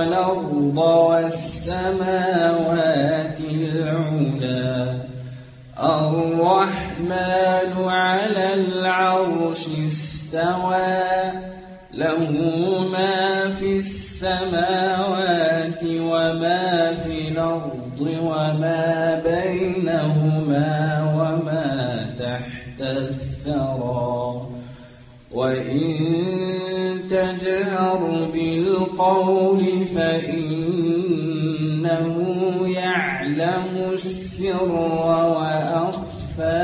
خلق الأرض والسماوات العلا. الرحمن على العرش استوى. له ما في السماوات وما في الأرض وما بينهما وما تحت الثرى. وإن تجهر بالقول فإنه يعلم السر وأخفى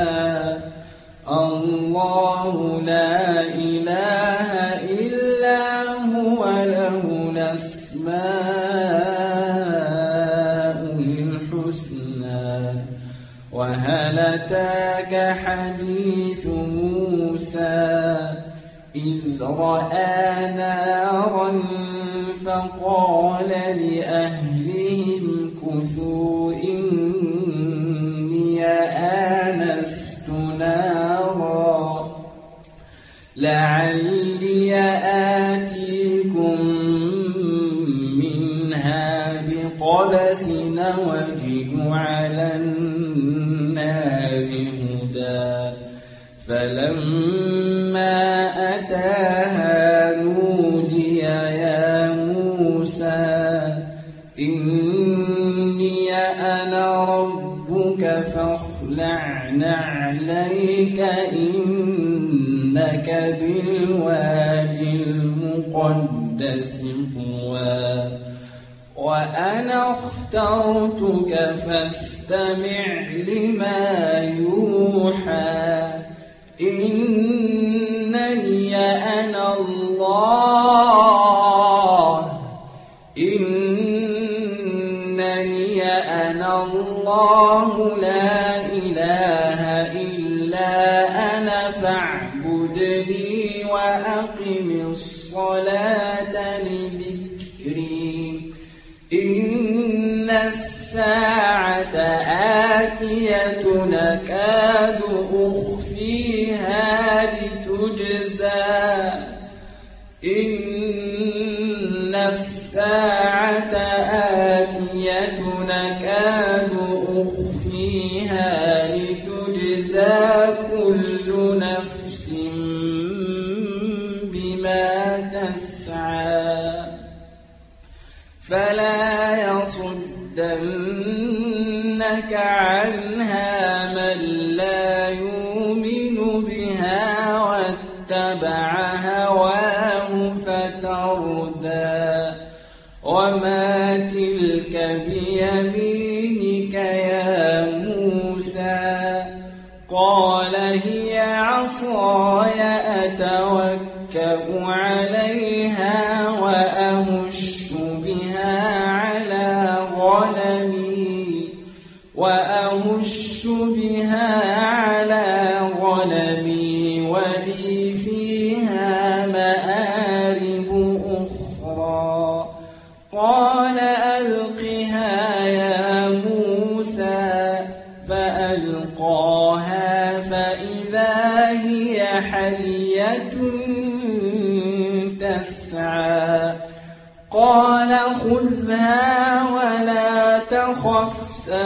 الله لا إله إلا هو له الأسماء الحسنى وهل أتاك حديث إذ رأى نارا فقال لأهلهم كثوا نعليك إنك بالوادي المقدس طوى. وأنا اخترتك فاستمع لما يوحى. إنني أنا الله آتية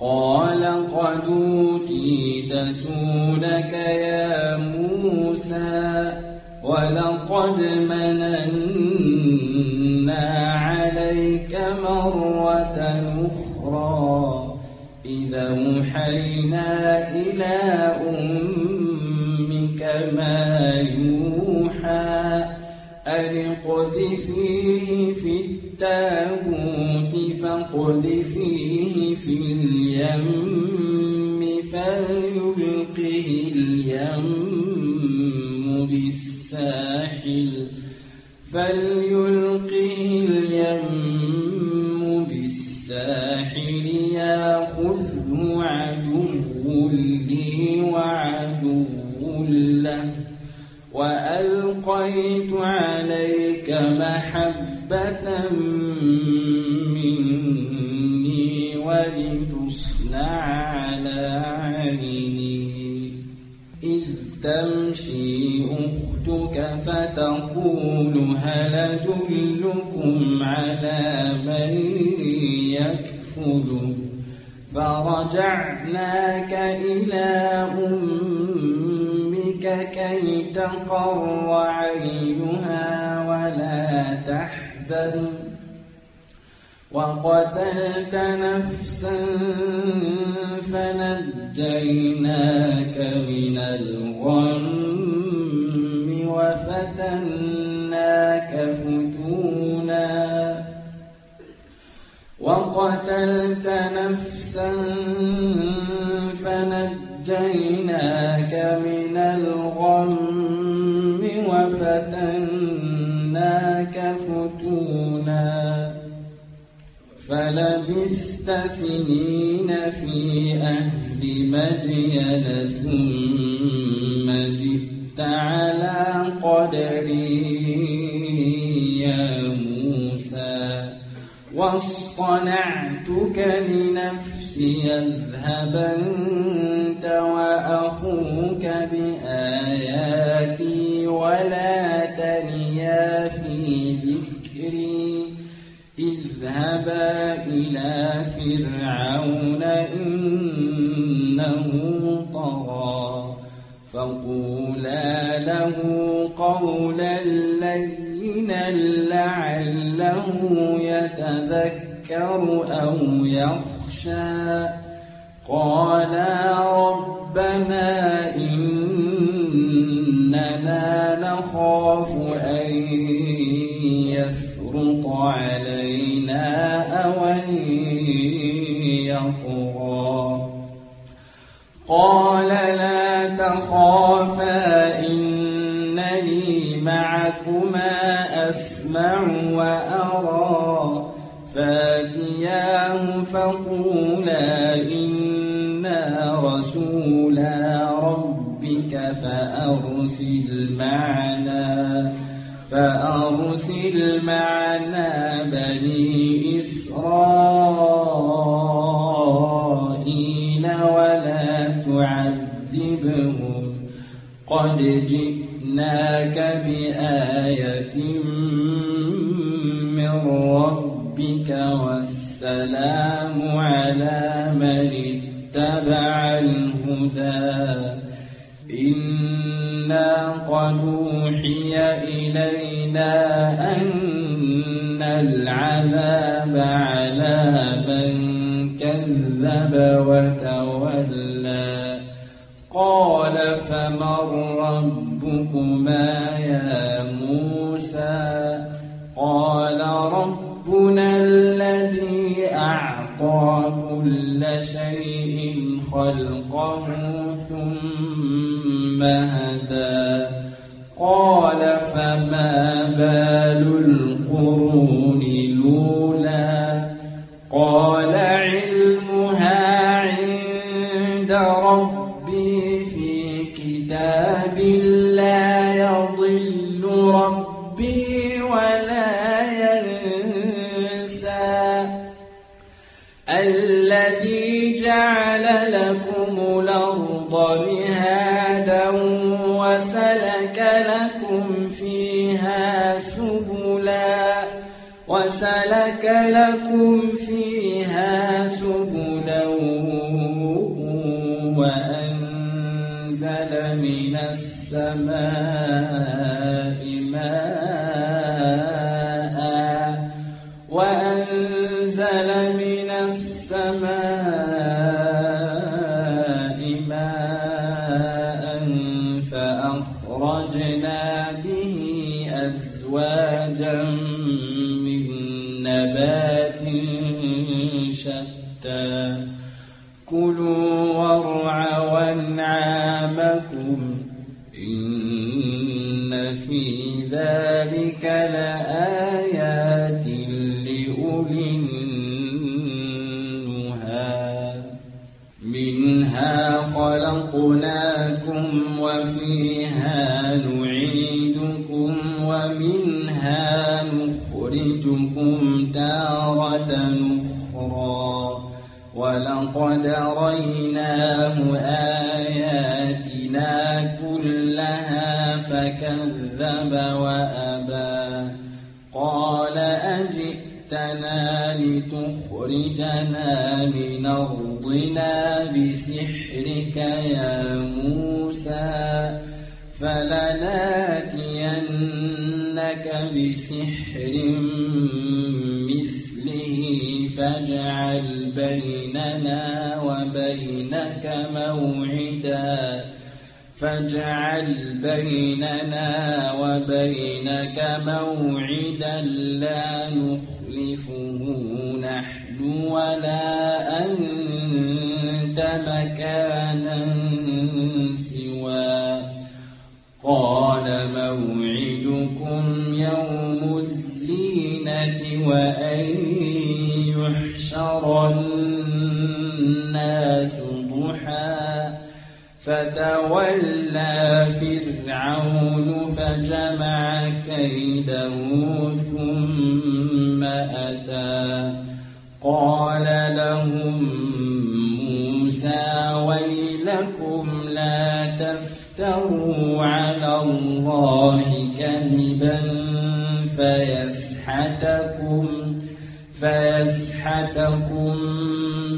قال قد أوتيت سؤلك يا موسى ولقد مننا عليك مرة أخرى. إذا أوحينا إلى أمك ما يوحى أن اقذفيه في التابوت فاقذفيه في اليم فليلقه اليم بالساحل فليلقه اليم بالساحل يأخذه عدو لي وعدو له. وألقيت عليك محبة أدلكم على من يكفله فرجعناك إلى أمك كي تقر عينها ولا تحزن. وقتلت نفسا فنجيناك من الغم. وقتلت نفسا فنجيناك من الغم وفتناك فتونا فلبثت سنين في أهل مدين ثم جئت على قدري واصطنعتك لنفسي أذهب أنت وأخوك بآياتي ولا تنيا في ذكري. اذهبا إلى فرعون إنه طغى. فقولا له قولا لينا لعله يتذكر أو يخشى قالا ربنا إننا نخاف أن يفرط علينا أو أن يطغى. قال لا تخافا إنني معكما أسمع وأرى فقولا إنا رسولا ربك فأرسل معنا فأرسل معنا بني إسرائيل ولا تعذبهم قد جئناك بآية من ربك والسلام على من اتبع الهدى. إنا قد أوحي إلينا أن العذاب على من كذب وتولى. قال فمن ربكما ربنا الذي أعطى كل شيء خلقه. لكم نبات شتى. كلوا وارعوا أنعامكم إن في ذلك لآيات لأولي النهى. منها خلقناكم ولقد ريناه آياتنا كلها فكذب وأبى. قال أجئتنا لتخرجنا من أرضنا بسحرك يا موسى فلناتينك بسحر فاجعل بيننا وبينك موعدا. فاجعل بيننا وبينك موعدا لا نخلفه نحن ولا أنت مكانا سوى. قال موعدكم يوم الزينة وأن فتولى فرعون فجمع كيده ثم أتى. قال لهم موسى ويلكم لا تفتروا على الله كذبا فيسحتكم فيسحتكم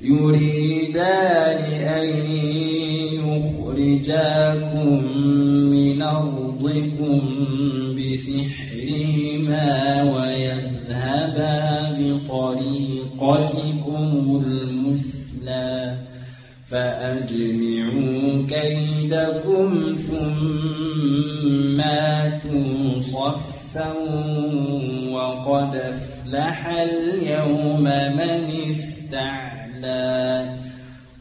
يريدان أن يخرجاكم من أرضكم بسحرهما ويذهبا بطريقتكم المثلى فأجمعوا كيدكم ثم صفا وقد أفلح اليوم من استعلى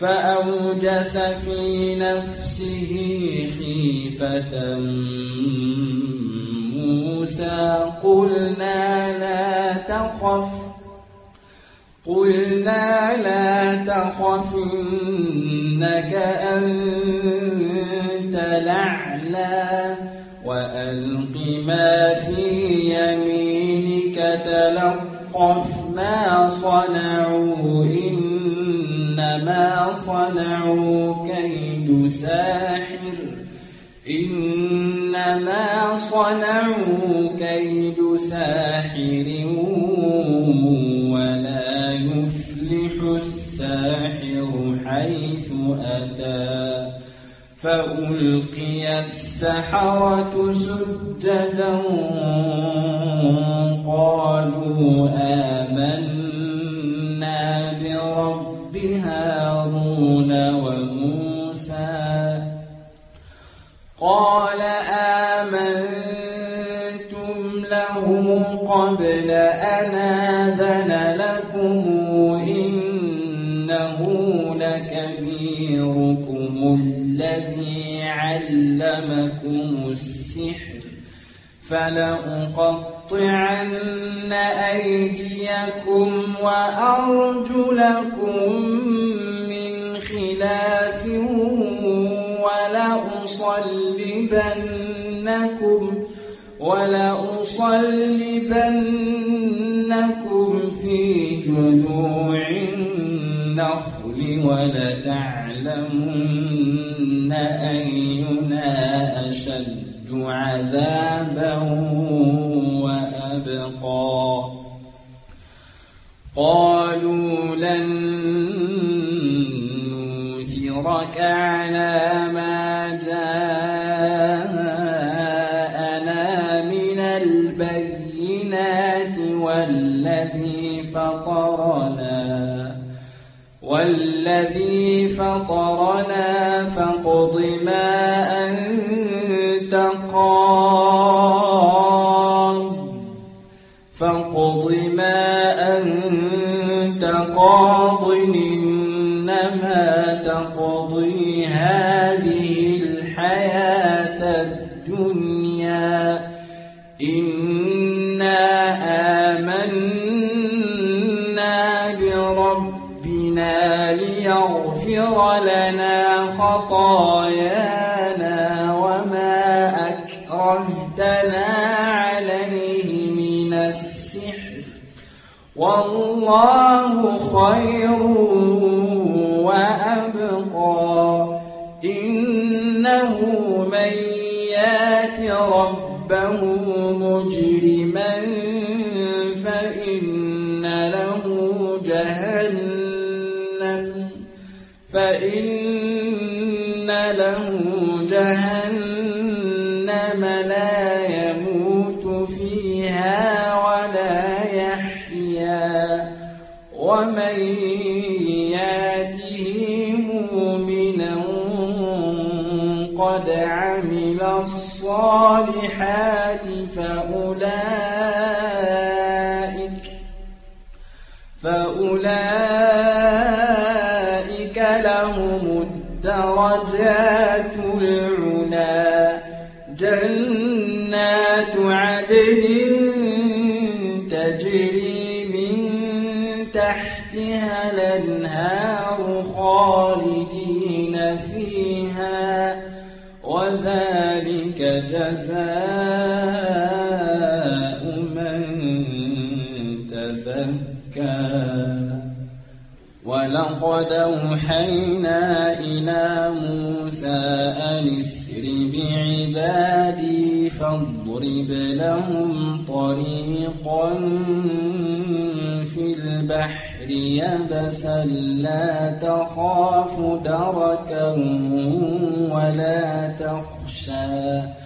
فأوجس في نفسه خيفة موسى. قلنا لا تخف. قلنا لا تخف إنك أنت الأعلى. وألق ما في يمينك تلقف ما صنعوا إنما صنعوا كيد ساحر إنما صنعوا كيد ساحر ولا يفلح الساحر حيث أتى فألقي السحرة سجدا قالوا آمنا قبل أن آذن لكم إنه لكبيركم الذي علمكم السحر فلأقطعن أيديكم وأرجلكم من خلاف ولأصلبنكم ولأصلبنكم في جذوع النخل ولتعلمن أينا أشد عذابا فطرنا فاقض ما أنت قاض. فاقض ما أنت قاض إنما تقضي هذه الحياة الدنيا. إنا ليغفر لنا خطايانا وما أكرهتنا عليه من السحر. والله خير وأبقى. إنه من يات ربه مجرما. الصالحات فأولئك فأولئك لهم الدرجات العلا. جنات عدن تجري جزاء من تزكى. ولقد أوحينا إلى موسى أن اسر بعبادي فاضرب لهم طريقا في البحر يبسا لا تخاف دركا ولا تخشى.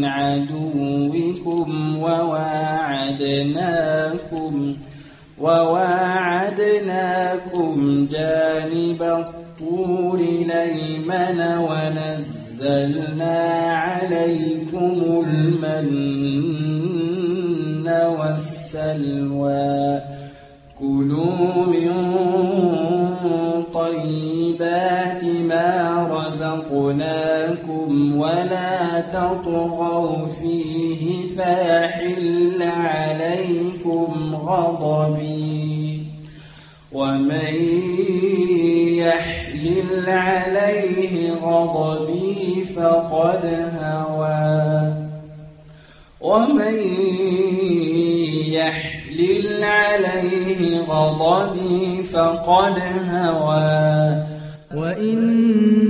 من عدوكم وواعدناكم وواعدناكم جانب الطور الأيمن ونزلنا نزلنا عليكم المن والسلوى. كلوا من رزقناكم ولا تطغوا فيه فيحل عليكم غضبي ومن يحلل عليه غضبي فقد هوى ومن يحلل عليه غضبي فقد هوى. وإني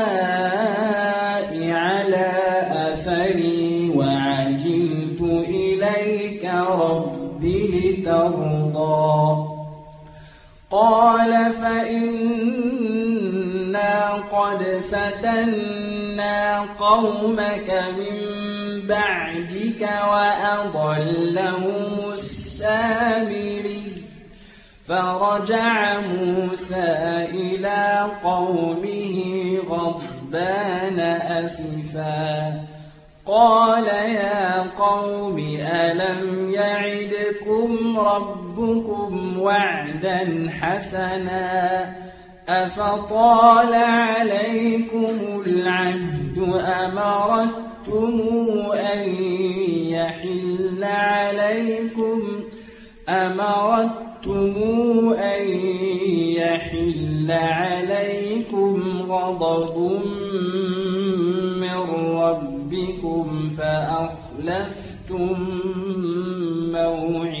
قال فإنا قد فتنا قومك من بعدك وأضلهم السامري فرجع موسى إلى قومه غضبان أسفا قال يا قوم ألم يعدكم ربكم وعدا حسنا أفطال عليكم العهد أمرتم أن يحل عليكم أمرتم أن يحل عليكم غضب من ربكم فأخلفتم موعدي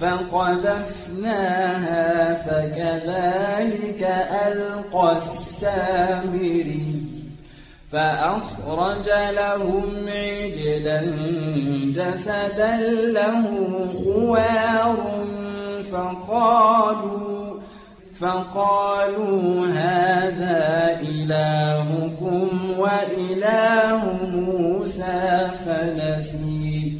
فقذفناها فكذلك ألقى السامري فأخرج لهم عجلا جسدا له خوار فقالوا فقالوا هذا إلهكم وإله موسى فنسي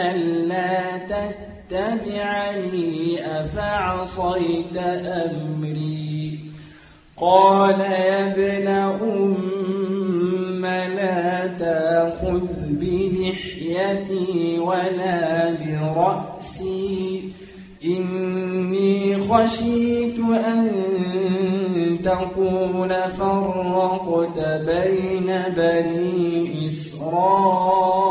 ألا تتبعني أفعصيت أمري قال يا ابن أم لا تأخذ بلحيتي ولا برأسي إني خشيت أن تقول فرقت بين بني إسرائيل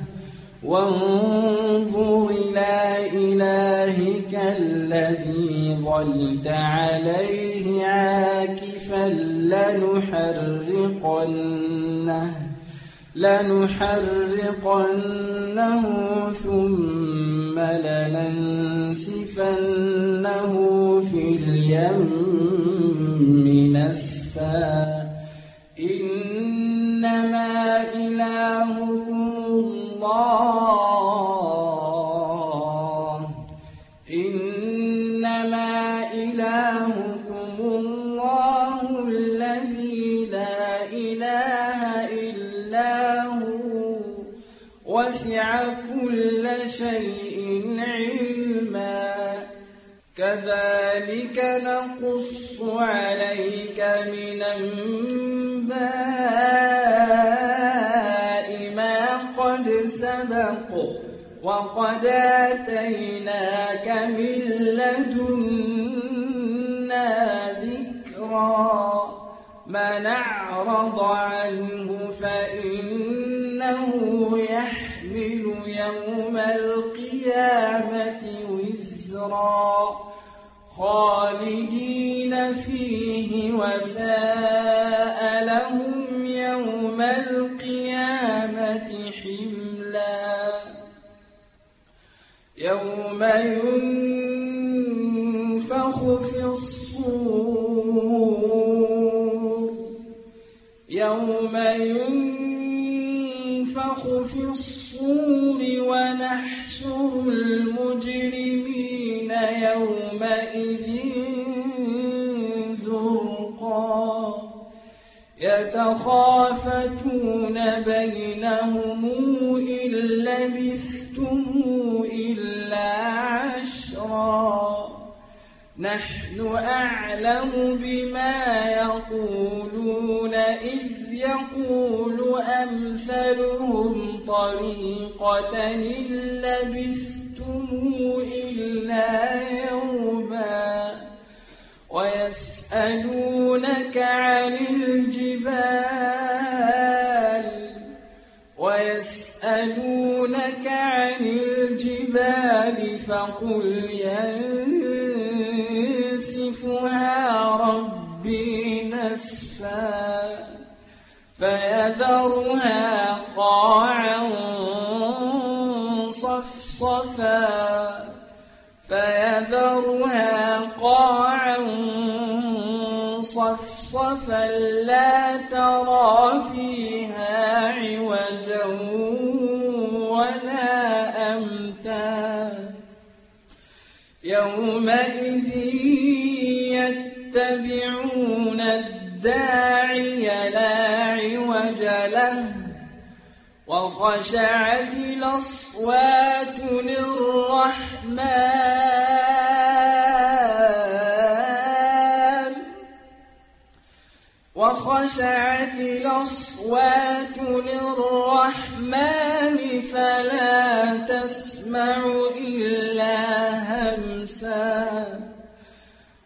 وانظر إلى إلهك الذي ظلت عليه عاكفا لنحرقنه لنحرقنه ثم لننسفنه في اليم نسفا وقد آتيناك من لدنا ذكرا. من أعرض عنه فإنه يحمل يوم القيامة وزرا. خالدين فيه وساء يوم ينفخ في الصور ونحشر المجرمين يومئذ زرقا. يتخافتون بينهم إن لبثتم نحن أعلم بما يقولون إذ يقول أمثلهم طريقة إن لبثتم إلا يوما ويسألونك عن الجبال ويسألونك عن الجبال فقل ينسفها ربي نسفا فيذرها قاعا صفصفا فيذرها قاعا صفصفا لا ترى فيها عوجا ولا أمتا يومئذ الداعي لا عوج له وخشعت الأصوات للرحمن وخشعت الأصوات للرحمن فلا تسمع إلا همسا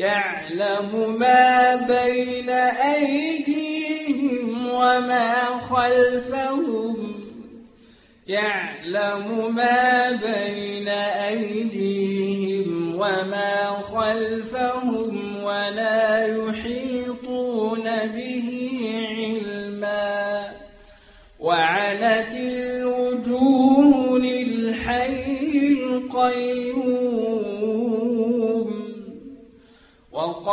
يعلم ما بين أيديهم وما خلفهم. يعلم ما بين أيديهم وما خلفهم.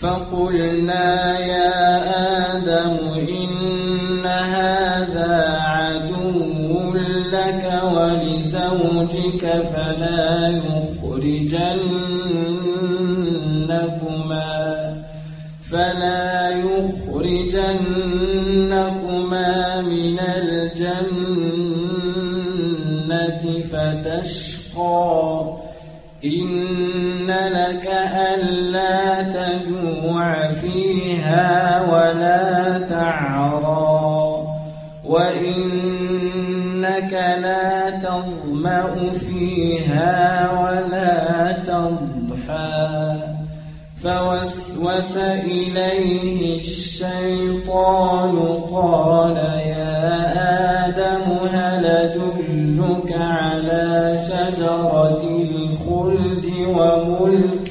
فقلنا يا آدم إن هذا عدو لك ولزوجك فلا يخرجنكما فلا يخرجنكما من الجنة فتشقى إن لك ألا فيها ولا تعرى. وإنك لا تظمأ فيها ولا تضحى. فوسوس إليه الشيطان قال يا آدم هل أدلك على شجرة الخلد وملك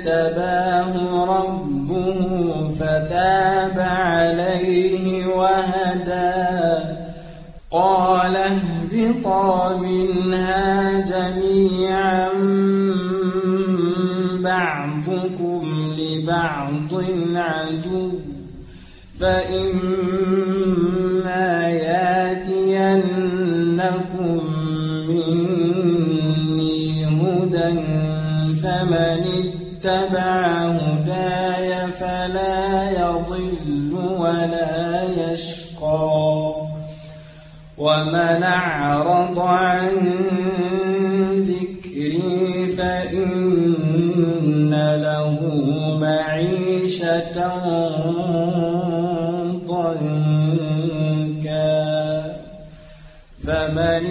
اجتباه ربه فتاب عليه وهدى. قال اهبطا منها جميعا بعضكم لبعض عدو. فإما ياتينكم مني هدى فمن اتبع هداي فلا يضل ولا يشقى ومن أعرض عن ذكري فإن له معيشة ضنكا فمن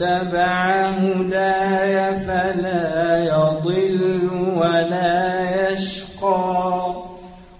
اتبع هداي فلا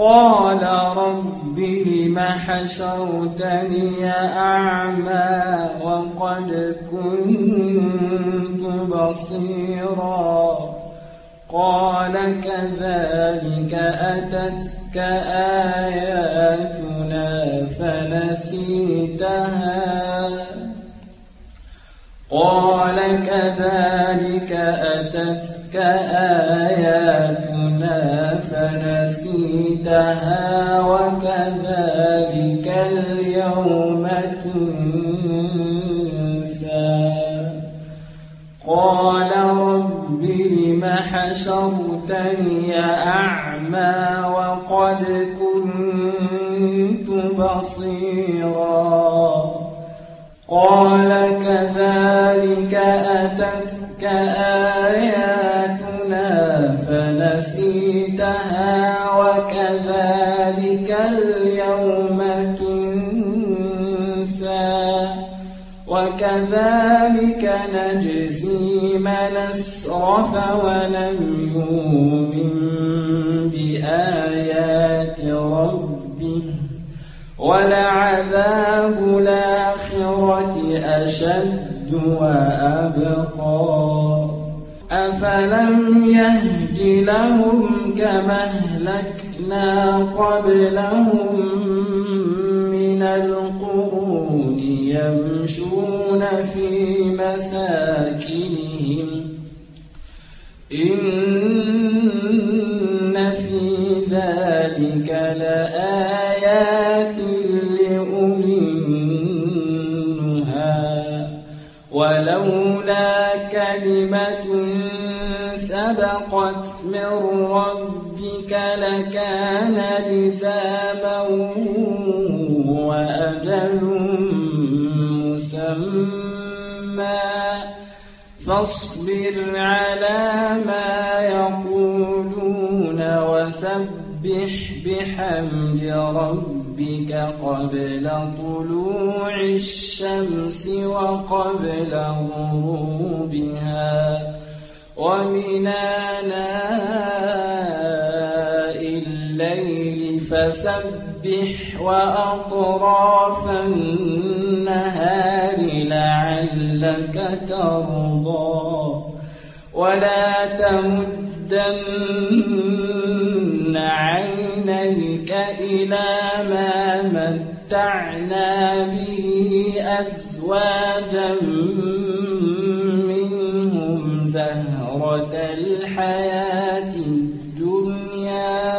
قال رب لم حشرتني أعمى وقد كنت بصيرا قال كذلك أتتك آياتنا فنسيتها قال كذلك أتتك آياتنا فنسيتها وكذلك اليوم تنسى. قال رب لم حشرتني أعمى وقد كنت بصيراً. قال كذلك أتتك آياتنا فنسيتها وكذلك اليوم تنسى وكذلك نجزي من اسرف ولم يؤمن بآيات ربه ولعذاب الآخرة أشد وأبقى أفلم يهد لهم كما أهلكنا قبلهم من القرون يمشون في مساكنهم. إن في ذلك لآيات كلمة سبقت من ربك لكان لزاما وأجل مسمى. فاصبر على ما يقولون وسبح بحمد ربك. ربك قبل طلوع الشمس وقبل غروبها ومن آناء الليل فسبح وأطراف النهار لعلك ترضى ولا تمدن عينيك إلى ما متعنا به أزواجا منهم زهرة الحياة الدنيا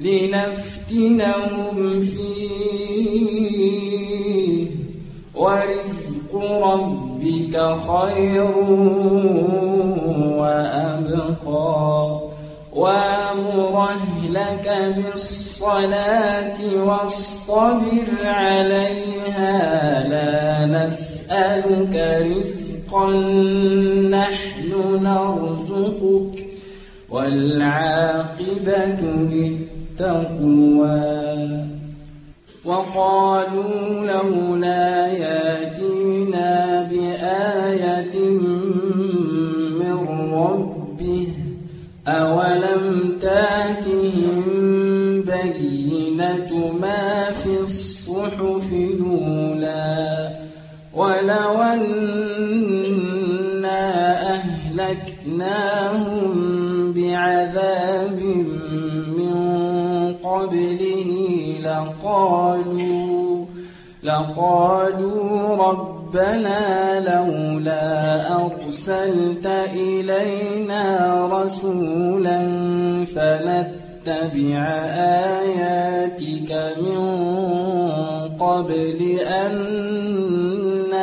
لنفتنهم فيه. ورزق ربك خير وأبقى. وامر أهلك بالصلاة واصطبر عليها لا نسألك رزقا نحن نرزقك والعاقبة للتقوى وقالوا لولا ياتينا بآية من ربه أولم أنا أهلكناهم بعذاب من قبله لقالوا لقالوا ربنا لولا أرسلت إلينا رسولا فنتبع آياتك من قبل أن